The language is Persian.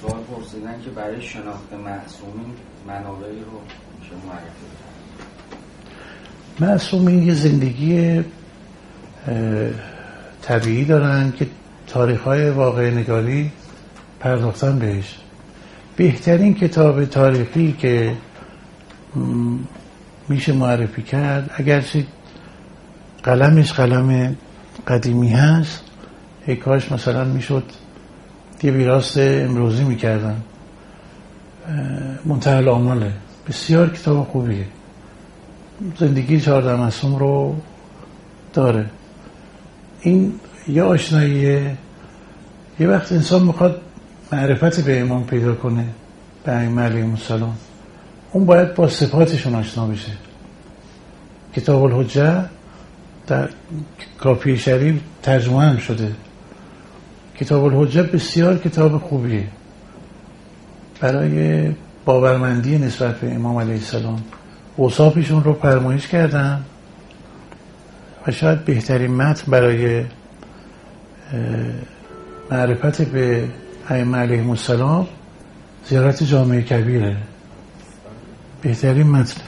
سوال پرسیدن که برای شناخت معصومین منابعی رو میشه معرفی معصومین یه زندگی طبیعی دارن که تاریخ های واقع نگاری پرداختن بهش. بهترین کتاب تاریخی که میشه معرفی کرد اگرچه قلمش قلم قدیمی هست کاش مثلا می‌شد یه بیراست امروزی می‌کردن. منتحل آماله بسیار کتاب خوبیه. زندگی چهارده مصوم رو داره. این یه آشناییه. یه وقت انسان می‌خواد معرفت به امام پیدا کنه به این علیهم السلام. اون باید با صفاتشون آشنا بشه. کتاب الحجه در کافی شریف ترجمه هم شده. کتاب الحجه بسیار کتاب خوبیه. برای باورمندی نسبت به امام علیه السلام. اوصافشون رو فرمایش کردن و شاید بهترین متن برای معرفت به ائمه علیهم السلام زیارت جامعه کبیره. بهترین متن.